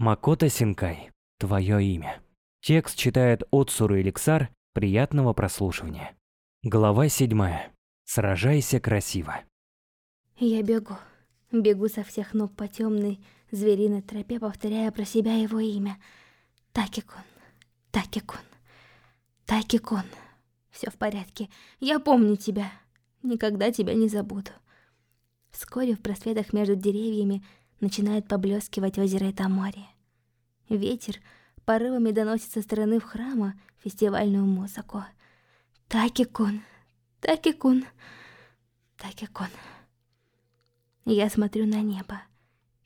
Макото Синкай. Твое имя. Текст читает Отсуру Эликсар. Приятного прослушивания. Глава 7. Сражайся красиво. Я бегу. Бегу со всех ног по темной звериной тропе, повторяя про себя его имя. Такикун, Такикун, Такикун. Все в порядке. Я помню тебя. Никогда тебя не забуду. Вскоре в просветах между деревьями начинает поблескивать озеро Тамори. Ветер порывами доносит со стороны в храма фестивальную музыку. Таки-кун, Таки-кун, Таки-кун. Я смотрю на небо.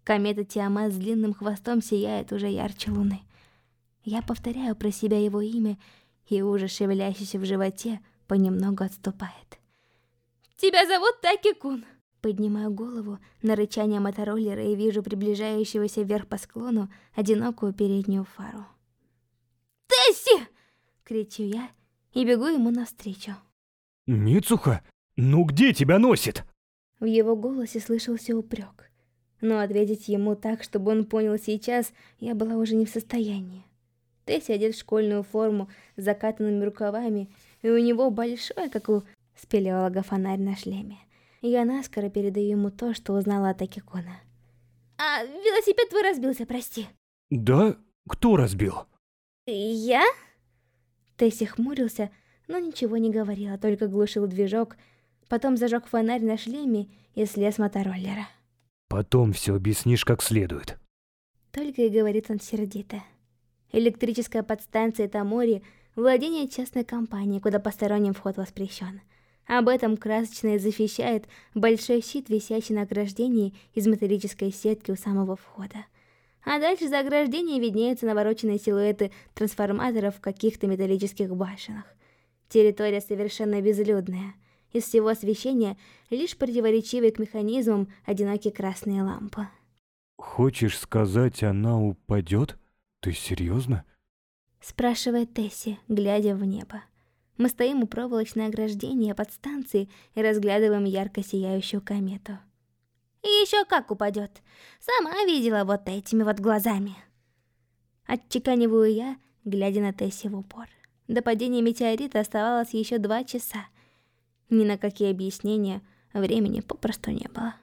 Комета Тиамат с длинным хвостом сияет уже ярче луны. Я повторяю про себя его имя, и ужас, шевелящийся в животе, понемногу отступает. «Тебя зовут Таки-кун!» Поднимаю голову на рычание мотороллера и вижу приближающегося вверх по склону одинокую переднюю фару. «Тесси!» — кричу я и бегу ему навстречу. «Мицуха, ну где тебя носит?» В его голосе слышался упрек. Но ответить ему так, чтобы он понял сейчас, я была уже не в состоянии. Тесси одет в школьную форму с закатанными рукавами, и у него большой, как у спелеолога, фонарь на шлеме. Я наскоро передаю ему то, что узнала от Акикона. «А, велосипед твой разбился, прости». «Да? Кто разбил?» «Я?» Тесси хмурился, но ничего не говорил, а только глушил движок, потом зажег фонарь на шлеме и слез мотороллера. «Потом все объяснишь как следует». Только и говорит он сердито. Электрическая подстанция Тамори – владение частной компании, куда посторонним вход воспрещен. Об этом красочно защищает большой щит, висящий на ограждении из металлической сетки у самого входа. А дальше за ограждением виднеются навороченные силуэты трансформаторов в каких-то металлических башенах. Территория совершенно безлюдная. Из всего освещения лишь противоречивые к механизмам одинокие красные лампы. «Хочешь сказать, она упадет? Ты серьезно?» Спрашивает Тесси, глядя в небо. Мы стоим у проволочной ограждения под станцией и разглядываем ярко сияющую комету. И еще как упадет. Сама видела вот этими вот глазами. Отчеканиваю я, глядя на Тесси в упор. До падения метеорита оставалось еще два часа. Ни на какие объяснения времени попросту не было.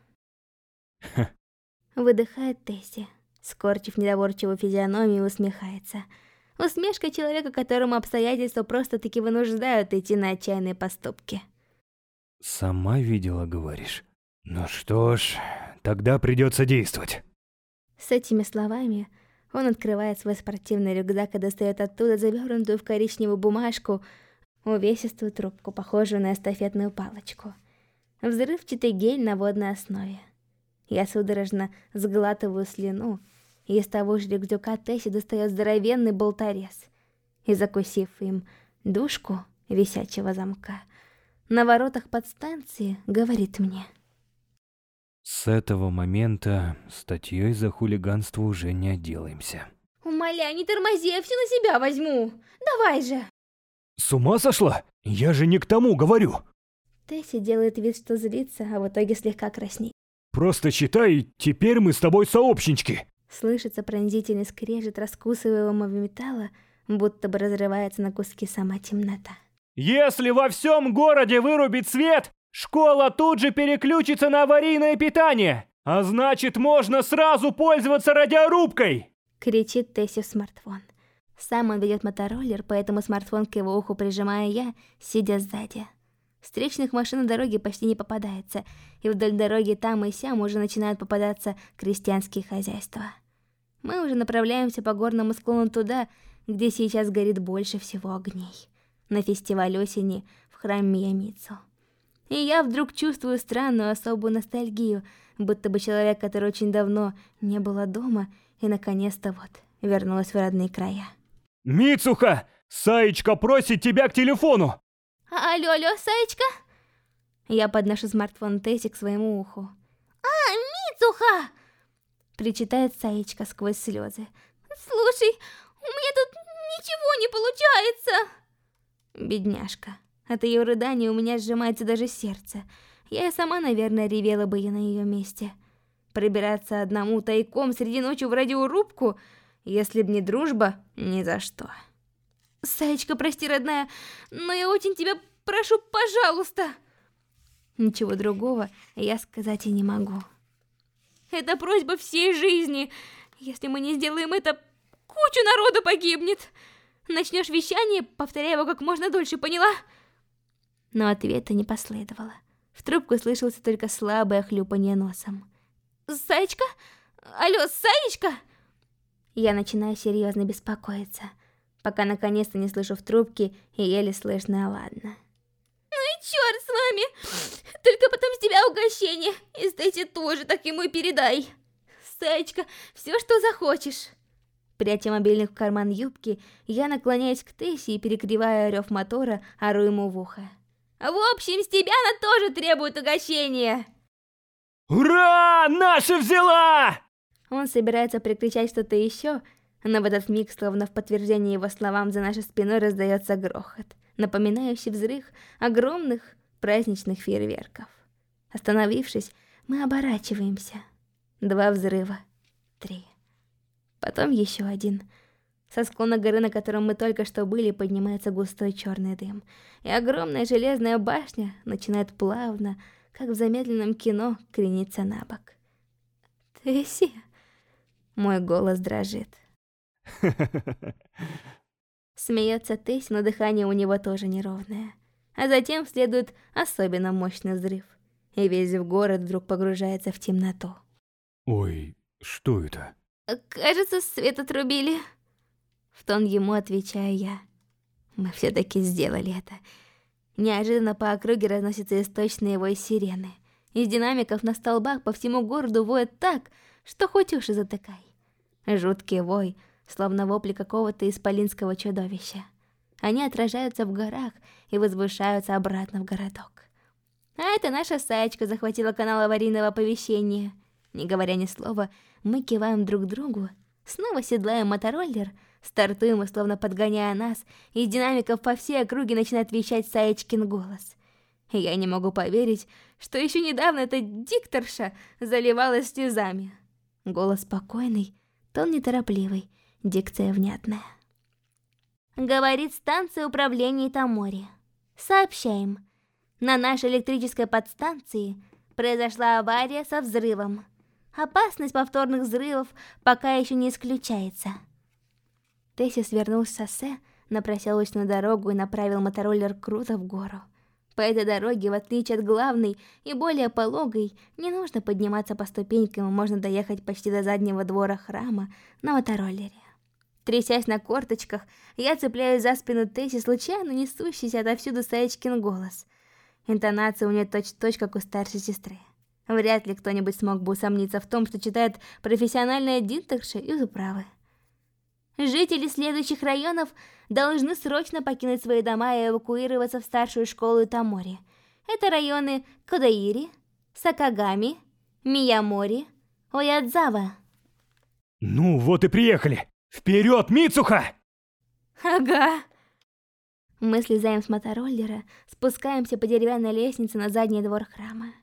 Выдыхает Тесси, скорчив недоворчивую физиономию, усмехается. Усмешка человека, которому обстоятельства просто-таки вынуждают идти на отчаянные поступки. «Сама видела, говоришь?» Ну что ж, тогда придется действовать. С этими словами он открывает свой спортивный рюкзак и достает оттуда завернутую в коричневую бумажку увесистую трубку, похожую на эстафетную палочку. Взрывчатый гель на водной основе. Я судорожно сглатываю слюну, из того же рюкзака Тесси достает здоровенный болторез. И закусив им душку висячего замка, на воротах подстанции говорит мне — с этого момента статьей за хулиганство уже не отделаемся. Умоляю, не тормози, я все на себя возьму. Давай же. С ума сошла? Я же не к тому говорю. Тесси делает вид, что злится, а в итоге слегка краснеет. Просто считай, теперь мы с тобой сообщнички. Слышится пронзительный скрежет раскусываемого металла, будто бы разрывается на куски сама темнота. Если во всем городе вырубить свет, Школа тут же переключится на аварийное питание, а значит можно сразу пользоваться радиорубкой!» Кричит Тесси в смартфон. Сам он ведет мотороллер, поэтому смартфон к его уху прижимаю я, сидя сзади. Встречных машин на дороге почти не попадается, и вдоль дороги там и сям уже начинают попадаться крестьянские хозяйства. Мы уже направляемся по горному склону туда, где сейчас горит больше всего огней. На фестиваль осени в храме Миямицу. И я вдруг чувствую странную особую ностальгию, будто бы человек, который очень давно не было дома, и наконец-то вот вернулась в родные края. Мицуха! Саечка просит тебя к телефону! А, алло, алло, Саечка? Я подношу смартфон Тесси к своему уху. А, Мицуха! Причитает Саечка сквозь слезы. Слушай, у меня тут ничего не получается. Бедняжка. От ее рыдания у меня сжимается даже сердце. Я и сама, наверное, ревела бы я на ее месте. Пробираться одному тайком среди ночи в радиорубку Если б не дружба, ни за что. Саечка, прости, родная, но я очень тебя прошу, пожалуйста. Ничего другого я сказать и не могу. Это просьба всей жизни. Если мы не сделаем это, куча народу погибнет. Начнешь вещание, повторяй его как можно дольше, поняла? Но ответа не последовало. В трубку слышался только слабое хлюпанье носом. «Саечка? Алло, Саечка?» Я начинаю серьезно беспокоиться, пока наконец-то не слышу в трубке и еле слышно «ладно». Ну и черт с вами! Только потом с тебя угощение, и Стейси тоже так ему и передай. Саечка, все, что захочешь. Пряча мобильник в карман юбки, я наклоняюсь к Тесси и, перекрывая рев мотора, ору ему в ухо. В общем, с тебя она тоже требует угощения. Ура! Наша взяла! Он собирается прикричать что-то еще, но в этот миг, словно в подтверждение его словам, за нашей спиной раздается грохот, напоминающий взрыв огромных праздничных фейерверков. Остановившись, мы оборачиваемся. Два взрыва. Три. Потом еще один. Со склона горы, на котором мы только что были, поднимается густой черный дым. И огромная железная башня начинает плавно, как в замедленном кино, крениться на бок. Тесси... Мой голос дрожит. Смеется Тесси, но дыхание у него тоже неровное. А затем следует особенно мощный взрыв. И весь в город вдруг погружается в темноту. Ой, что это? Кажется, свет отрубили. В тон ему отвечаю я. Мы все-таки сделали это. Неожиданно по округе разносятся источные вой сирены. Из динамиков на столбах по всему городу воет так, что хоть уши затыкай. Жуткий вой, словно вопли какого-то исполинского чудовища. Они отражаются в горах и возвышаются обратно в городок. А это наша Саечка захватила канал аварийного оповещения. Не говоря ни слова, мы киваем друг другу, снова седлаем мотороллер, стартуем и словно подгоняя нас, из динамиков по всей округе начинает вещать Саечкин голос. Я не могу поверить, что еще недавно эта дикторша заливалась слезами. Голос спокойный, тон неторопливый, дикция внятная. Говорит станция управления Тамори. Сообщаем. На нашей электрической подстанции произошла авария со взрывом. Опасность повторных взрывов пока еще не исключается. Тесси свернул с шоссе на проселочную дорогу и направил мотороллер круто в гору. По этой дороге, в отличие от главной и более пологой, не нужно подниматься по ступенькам и можно доехать почти до заднего двора храма на мотороллере. Трясясь на корточках, я цепляюсь за спину Тесси, случайно несущийся отовсюду Саечкин голос. Интонация у нее точь-в-точь, -точь, как у старшей сестры. Вряд ли кто-нибудь смог бы усомниться в том, что читает профессиональная дикторша из управы. Жители следующих районов должны срочно покинуть свои дома и эвакуироваться в старшую школу Тамори. Это районы Кодаири, Сакагами, Миямори, Оядзава. Ну, вот и приехали. Вперед, Мицуха! Ага. Мы слезаем с мотороллера, спускаемся по деревянной лестнице на задний двор храма.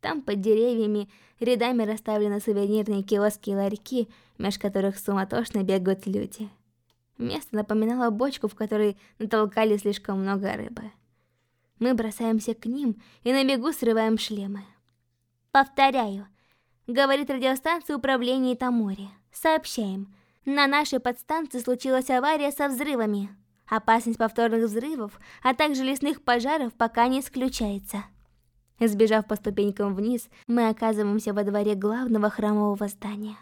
Там под деревьями рядами расставлены сувенирные киоски и ларьки, меж которых суматошно бегают люди. Место напоминало бочку, в которой натолкали слишком много рыбы. Мы бросаемся к ним и на бегу срываем шлемы. Повторяю. Говорит радиостанция управления Тамори. Сообщаем. На нашей подстанции случилась авария со взрывами. Опасность повторных взрывов, а также лесных пожаров пока не исключается. Сбежав по ступенькам вниз, мы оказываемся во дворе главного храмового здания.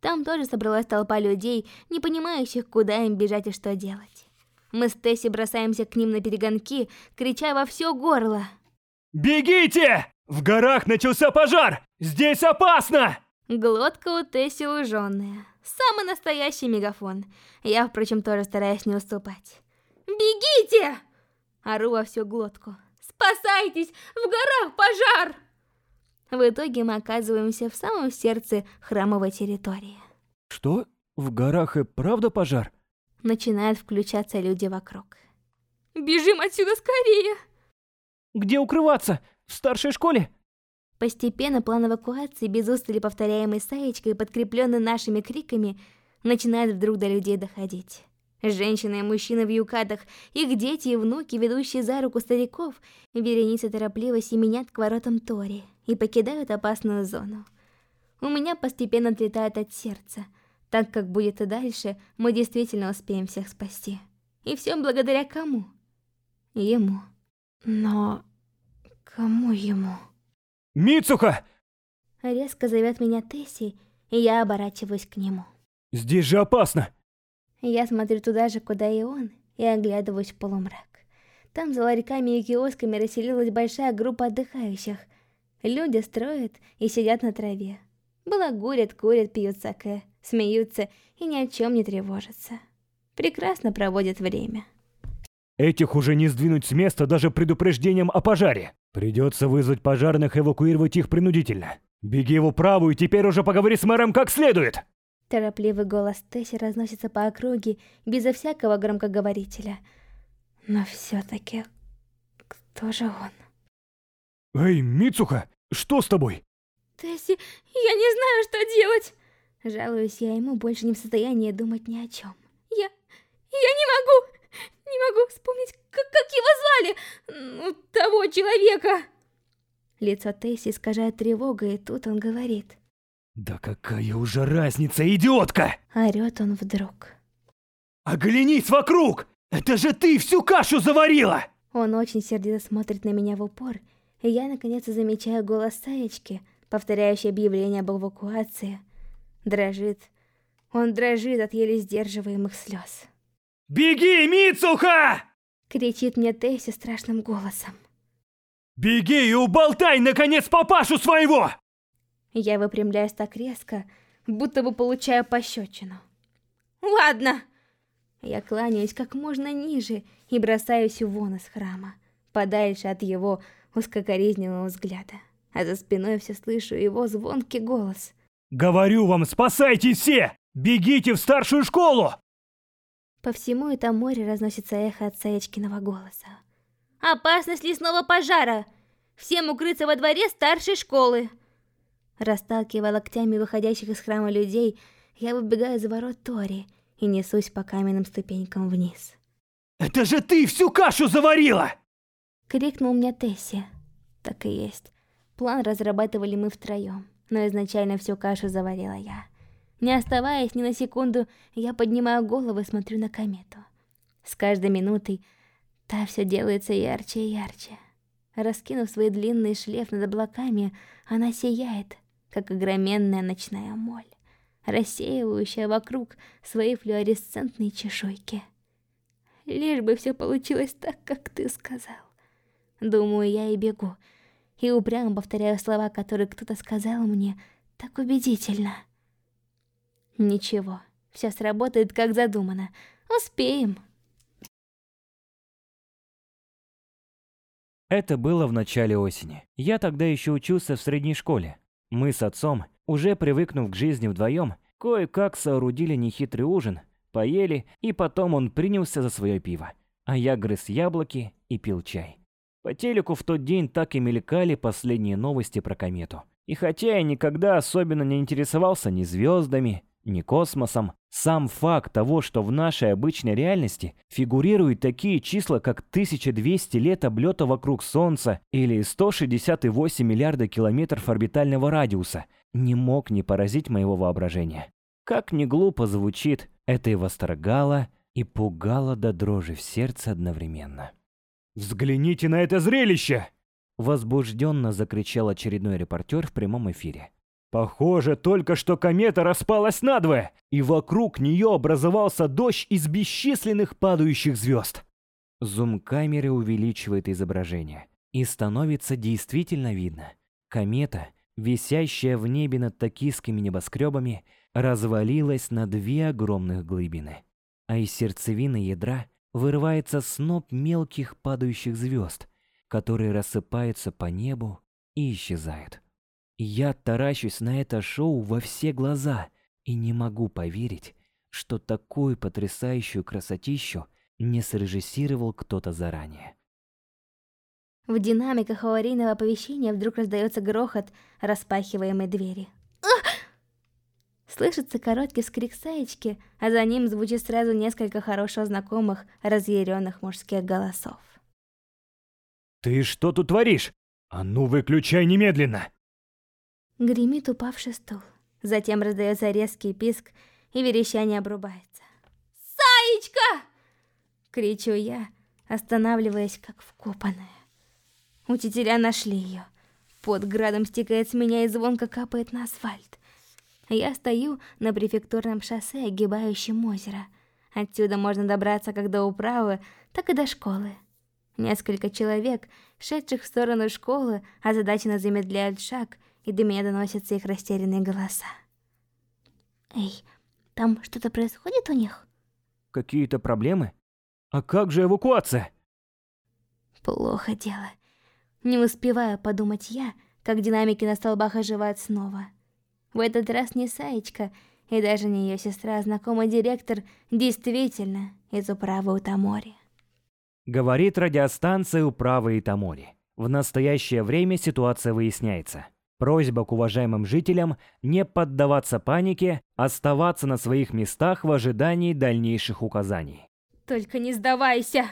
Там тоже собралась толпа людей, не понимающих, куда им бежать и что делать. Мы с Тесси бросаемся к ним на перегонки, крича во все горло. «Бегите! В горах начался пожар! Здесь опасно!» Глотка у Тесси луженая. Самый настоящий мегафон. Я, впрочем, тоже стараюсь не уступать. «Бегите!» Ору во всю глотку. Спасайтесь! В горах пожар!» В итоге мы оказываемся в самом сердце храмовой территории. Что? В горах и правда пожар? Начинают включаться люди вокруг. Бежим отсюда скорее! Где укрываться? В старшей школе? Постепенно план эвакуации, без устали повторяемый Саечкой, подкрепленный нашими криками, начинает вдруг до людей доходить. Женщины и мужчины в юкатах, их дети и внуки, ведущие за руку стариков, вереницы торопливо семенят к воротам Тори и покидают опасную зону. У меня постепенно отлетает от сердца, так как будет и дальше, мы действительно успеем всех спасти. И все благодаря кому? Ему. Но... кому ему? Мицуха! Резко зовет меня Тесси, и я оборачиваюсь к нему. Здесь же опасно! Я смотрю туда же, куда и он, и оглядываюсь в полумрак. Там за ларьками и киосками расселилась большая группа отдыхающих. Люди строят и сидят на траве. Балагурят, курят, пьют саке, смеются и ни о чем не тревожатся. Прекрасно проводят время. Этих уже не сдвинуть с места даже предупреждением о пожаре. Придется вызвать пожарных и эвакуировать их принудительно. Беги в управу и теперь уже поговори с мэром как следует. Торопливый голос Тесси разносится по округе безо всякого громкоговорителя. Но все-таки, кто же он? Эй, Мицуха, что с тобой? Тесси, я не знаю, что делать. Жалуюсь я ему, больше не в состоянии думать ни о чем. Я... я не могу, не могу вспомнить, как, как его звали, ну, того человека. Лицо Тесси искажает тревога, и тут он говорит. Да какая уже разница, идиотка! Орёт он вдруг. Оглянись вокруг! Это же ты всю кашу заварила! Он очень сердито смотрит на меня в упор, и я наконец замечаю голос Саечки, повторяющий объявление об эвакуации. Дрожит. Он дрожит от еле сдерживаемых слез. «Беги, Мицуха!» Кричит мне Тесси страшным голосом. «Беги и уболтай, наконец, папашу своего!» Я выпрямляюсь так резко, будто бы получаю пощечину. «Ладно!» Я кланяюсь как можно ниже и бросаюсь вон из храма, подальше от его узкокоризненного взгляда. А за спиной все слышу его звонкий голос. «Говорю вам, спасайтесь все! Бегите в старшую школу!» По всему это море разносится эхо от Саечкиного голоса. «Опасность лесного пожара! Всем укрыться во дворе старшей школы!» Расталкивая локтями выходящих из храма людей, я выбегаю за ворот Тори и несусь по каменным ступенькам вниз. «Это же ты всю кашу заварила!» Крикнул мне Тесси. Так и есть. План разрабатывали мы втроем, но изначально всю кашу заварила я. Не оставаясь ни на секунду, я поднимаю голову и смотрю на комету. С каждой минутой та все делается ярче и ярче. Раскинув свои длинные шлейф над облаками, она сияет, как огроменная ночная моль, рассеивающая вокруг свои флуоресцентные чешуйки. Лишь бы все получилось так, как ты сказал. Думаю, я и бегу, и упрямо повторяю слова, которые кто-то сказал мне так убедительно. Ничего, все сработает как задумано. Успеем. Это было в начале осени. Я тогда еще учился в средней школе. Мы с отцом, уже привыкнув к жизни вдвоем, кое-как соорудили нехитрый ужин, поели, и потом он принялся за свое пиво. А я грыз яблоки и пил чай. По телеку в тот день так и мелькали последние новости про комету. И хотя я никогда особенно не интересовался ни звездами, ни космосом, сам факт того, что в нашей обычной реальности фигурируют такие числа, как 1200 лет облета вокруг Солнца или 168 миллиарда километров орбитального радиуса, не мог не поразить моего воображения. Как ни глупо звучит, это и восторгало, и пугало до дрожи в сердце одновременно. «Взгляните на это зрелище!» Возбужденно закричал очередной репортер в прямом эфире. Похоже, только что комета распалась надвое, и вокруг нее образовался дождь из бесчисленных падающих звезд. Зум камеры увеличивает изображение, и становится действительно видно. Комета, висящая в небе над токийскими небоскребами, развалилась на две огромных глыбины. А из сердцевины ядра вырывается сноп мелких падающих звезд, которые рассыпаются по небу и исчезают. Я таращусь на это шоу во все глаза и не могу поверить, что такую потрясающую красотищу не срежиссировал кто-то заранее. В динамиках аварийного оповещения вдруг раздается грохот распахиваемой двери. Слышится короткий скрик Саечки, а за ним звучит сразу несколько хорошо знакомых, разъяренных мужских голосов. «Ты что тут творишь? А ну выключай немедленно!» Гремит упавший стул. Затем раздается резкий писк, и верещание обрубается. «Саечка!» — кричу я, останавливаясь как вкопанная. Учителя нашли ее. Под градом стекает с меня и звонко капает на асфальт. Я стою на префектурном шоссе, огибающем озеро. Отсюда можно добраться как до управы, так и до школы. Несколько человек, шедших в сторону школы, озадаченно замедляют шаг, и до меня доносятся их растерянные голоса. «Эй, там что-то происходит у них?» «Какие-то проблемы? А как же эвакуация?» «Плохо дело. Не успеваю подумать я, как динамики на столбах оживают снова». В этот раз не Саечка и даже не ее сестра, а знакомый директор действительно из управы Утамори. Говорит радиостанция управы Итамори. В настоящее время ситуация выясняется. Просьба к уважаемым жителям не поддаваться панике, оставаться на своих местах в ожидании дальнейших указаний. «Только не сдавайся!»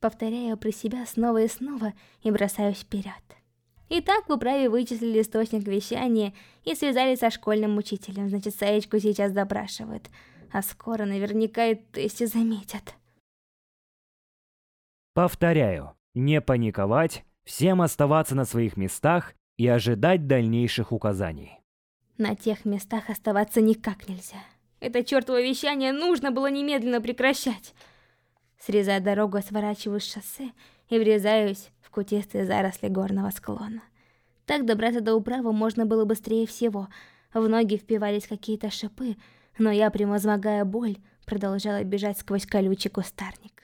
Повторяю про себя снова и снова и бросаюсь вперед. Итак, в управе вычислили источник вещания и связались со школьным учителем. Значит, Саечку сейчас допрашивают. А скоро наверняка и Тесси заметят. Повторяю, не паниковать, всем оставаться на своих местах и ожидать дальнейших указаний. На тех местах оставаться никак нельзя. Это чертово вещание нужно было немедленно прекращать. Срезая дорогу, сворачиваю с шоссе и врезаюсь в кутистые заросли горного склона. Так добраться до управы можно было быстрее всего. В ноги впивались какие-то шипы, но я, превозмогая боль, продолжала бежать сквозь колючий кустарник.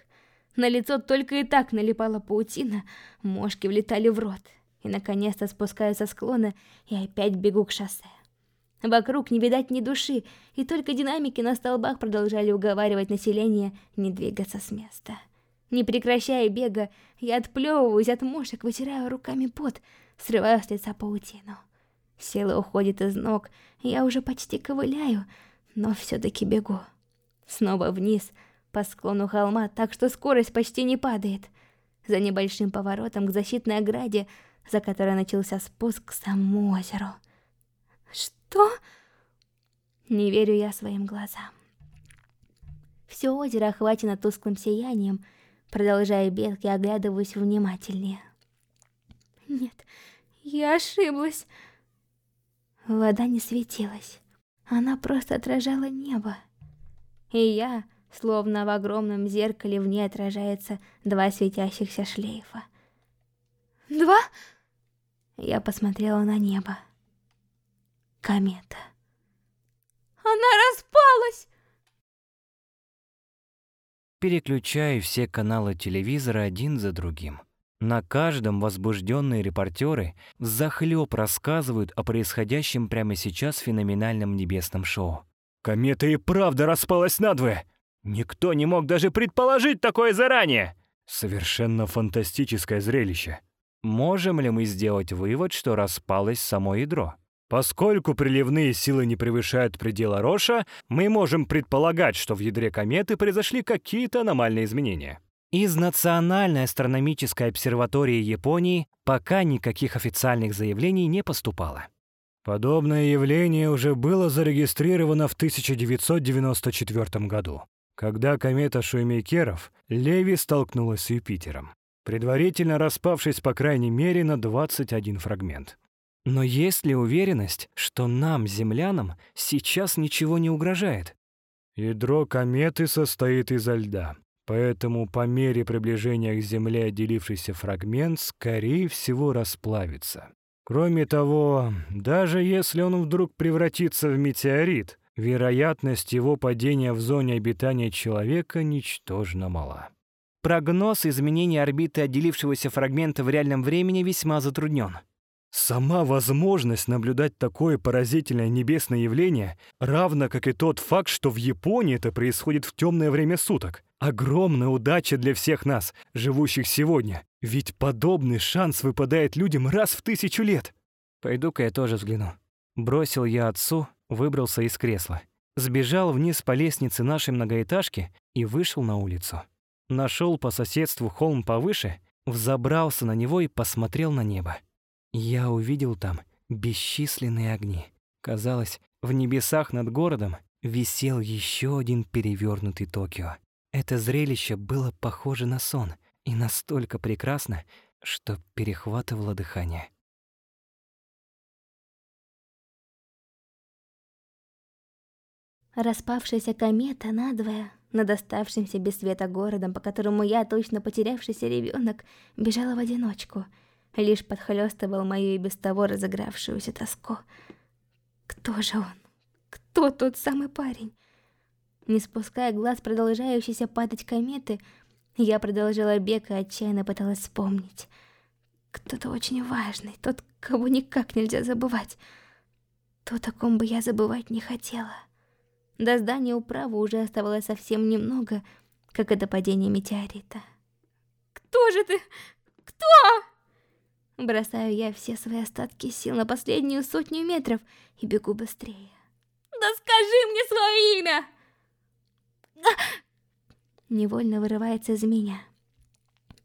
На лицо только и так налипала паутина, мошки влетали в рот. И наконец-то спускаюсь со склона и опять бегу к шоссе. Вокруг не видать ни души, и только динамики на столбах продолжали уговаривать население не двигаться с места. Не прекращая бега, я отплевываюсь от мушек, вытираю руками пот, срываю с лица паутину. Сила уходит из ног, я уже почти ковыляю, но все-таки бегу. Снова вниз, по склону холма, так что скорость почти не падает. За небольшим поворотом к защитной ограде, за которой начался спуск к самому озеру. Что? Не верю я своим глазам. Все озеро охвачено тусклым сиянием, Продолжая бег, я оглядываюсь внимательнее. Нет, я ошиблась. Вода не светилась. Она просто отражала небо. И я, словно в огромном зеркале, в ней отражается два светящихся шлейфа. Два? Я посмотрела на небо. Комета. Она распалась! Переключаю все каналы телевизора один за другим. На каждом возбужденные репортеры захлеб рассказывают о происходящем прямо сейчас феноменальном небесном шоу. Комета и правда распалась надвое. Никто не мог даже предположить такое заранее. Совершенно фантастическое зрелище. Можем ли мы сделать вывод, что распалось само ядро? Поскольку приливные силы не превышают предела Роша, мы можем предполагать, что в ядре кометы произошли какие-то аномальные изменения. Из Национальной астрономической обсерватории Японии пока никаких официальных заявлений не поступало. Подобное явление уже было зарегистрировано в 1994 году, когда комета Шуймейкеров Леви столкнулась с Юпитером, предварительно распавшись по крайней мере на 21 фрагмент. Но есть ли уверенность, что нам, землянам, сейчас ничего не угрожает? Ядро кометы состоит изо льда, поэтому по мере приближения к Земле отделившийся фрагмент, скорее всего, расплавится. Кроме того, даже если он вдруг превратится в метеорит, вероятность его падения в зоне обитания человека ничтожно мала. Прогноз изменения орбиты отделившегося фрагмента в реальном времени весьма затруднен. Сама возможность наблюдать такое поразительное небесное явление, равно как и тот факт, что в Японии это происходит в темное время суток. Огромная удача для всех нас, живущих сегодня. Ведь подобный шанс выпадает людям раз в тысячу лет. Пойду-ка я тоже взгляну. Бросил я отцу выбрался из кресла, сбежал вниз по лестнице нашей многоэтажки и вышел на улицу. Нашел по соседству холм повыше, взобрался на него и посмотрел на небо. Я увидел там бесчисленные огни. Казалось, в небесах над городом висел еще один перевернутый Токио. Это зрелище было похоже на сон и настолько прекрасно, что перехватывало дыхание. Распавшаяся комета надвое над оставшимся без света городом, по которому я, точно потерявшийся ребенок, бежала в одиночку, лишь подхлёстывал мою и без того разыгравшуюся тоску. Кто же он? Кто тот самый парень? Не спуская глаз продолжающейся падать кометы, я продолжала бег и отчаянно пыталась вспомнить. Кто-то очень важный, тот, кого никак нельзя забывать. То, о ком бы я забывать не хотела. До здания управы уже оставалось совсем немного, как это падение метеорита. «Кто же ты? Кто?» Бросаю я все свои остатки сил на последнюю сотню метров и бегу быстрее. «Да скажи мне свое имя!» Невольно вырывается из меня.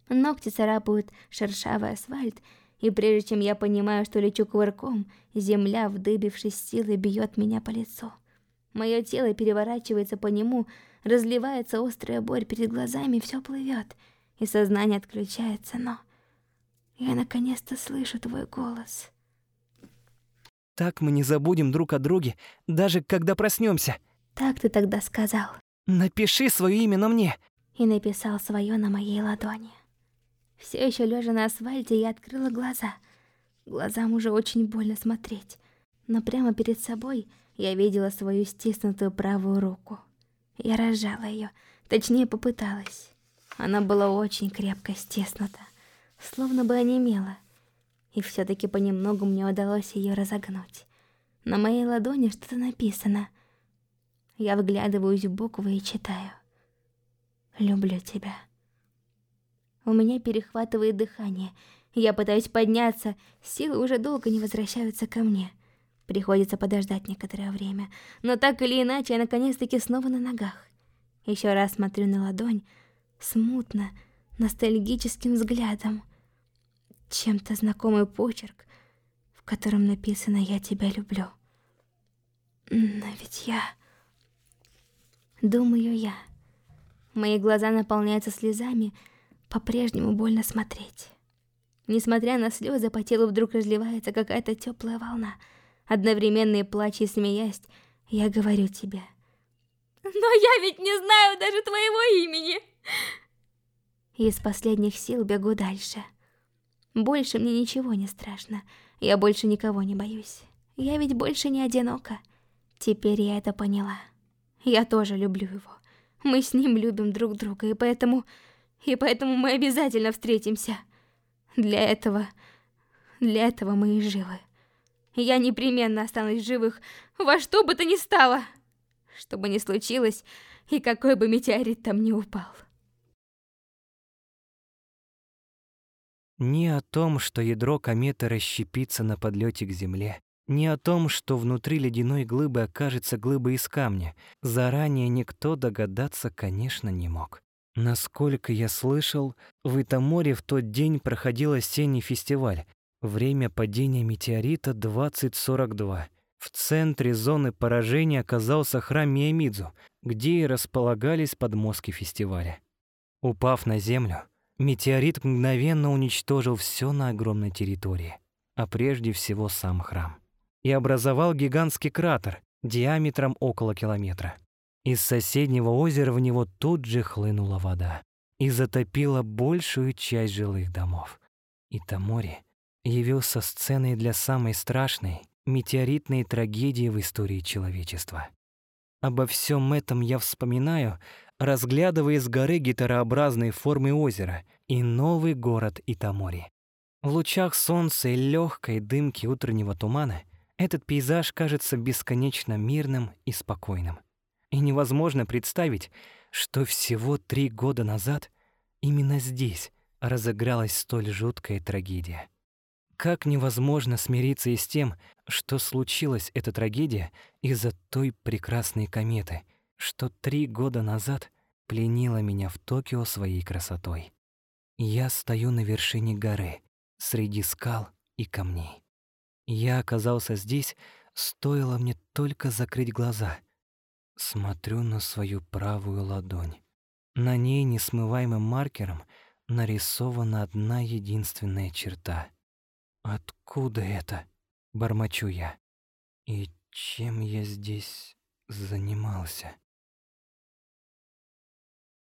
Ногти царапают шершавый асфальт, и прежде чем я понимаю, что лечу кувырком, земля, вдыбившись силой, бьет меня по лицу. Мое тело переворачивается по нему, разливается острая боль перед глазами, все плывет, и сознание отключается, но... Я наконец-то слышу твой голос. Так мы не забудем друг о друге, даже когда проснемся. Так ты тогда сказал. Напиши свое имя на мне. И написал свое на моей ладони. Все еще лежа на асфальте, я открыла глаза. Глазам уже очень больно смотреть. Но прямо перед собой я видела свою стиснутую правую руку. Я разжала ее, точнее попыталась. Она была очень крепко стиснута, словно бы онемела. И все-таки понемногу мне удалось ее разогнуть. На моей ладони что-то написано. Я вглядываюсь в буквы и читаю. «Люблю тебя». У меня перехватывает дыхание. Я пытаюсь подняться, силы уже долго не возвращаются ко мне. Приходится подождать некоторое время, но так или иначе я наконец-таки снова на ногах. Еще раз смотрю на ладонь, смутно, ностальгическим взглядом. Чем-то знакомый почерк, в котором написано «Я тебя люблю». Но ведь я... Думаю я. Мои глаза наполняются слезами, по-прежнему больно смотреть. Несмотря на слезы, по телу вдруг разливается какая-то теплая волна — одновременно и плача и смеясь, я говорю тебе. Но я ведь не знаю даже твоего имени. Из последних сил бегу дальше. Больше мне ничего не страшно. Я больше никого не боюсь. Я ведь больше не одинока. Теперь я это поняла. Я тоже люблю его. Мы с ним любим друг друга, и поэтому... И поэтому мы обязательно встретимся. Для этого... Для этого мы и живы. Я непременно останусь в живых, во что бы то ни стало. Что бы ни случилось, и какой бы метеорит там ни упал. Ни о том, что ядро кометы расщепится на подлете к Земле, ни о том, что внутри ледяной глыбы окажется глыба из камня, заранее никто догадаться, конечно, не мог. Насколько я слышал, в Итаморе в тот день проходил осенний фестиваль, Время падения метеорита 2042. В центре зоны поражения оказался храм Миямидзу, где и располагались подмостки фестиваля. Упав на землю, метеорит мгновенно уничтожил все на огромной территории, а прежде всего сам храм. И образовал гигантский кратер диаметром около километра. Из соседнего озера в него тут же хлынула вода и затопила большую часть жилых домов. И Тамори явился сценой для самой страшной метеоритной трагедии в истории человечества. Обо всем этом я вспоминаю, разглядывая с горы гитарообразной формы озера и новый город Итамори. В лучах солнца и легкой дымки утреннего тумана этот пейзаж кажется бесконечно мирным и спокойным. И невозможно представить, что всего три года назад именно здесь разыгралась столь жуткая трагедия. Как невозможно смириться и с тем, что случилась эта трагедия из-за той прекрасной кометы, что три года назад пленила меня в Токио своей красотой. Я стою на вершине горы, среди скал и камней. Я оказался здесь, стоило мне только закрыть глаза. Смотрю на свою правую ладонь. На ней несмываемым маркером нарисована одна единственная черта. Откуда это? Бормочу я. И чем я здесь занимался?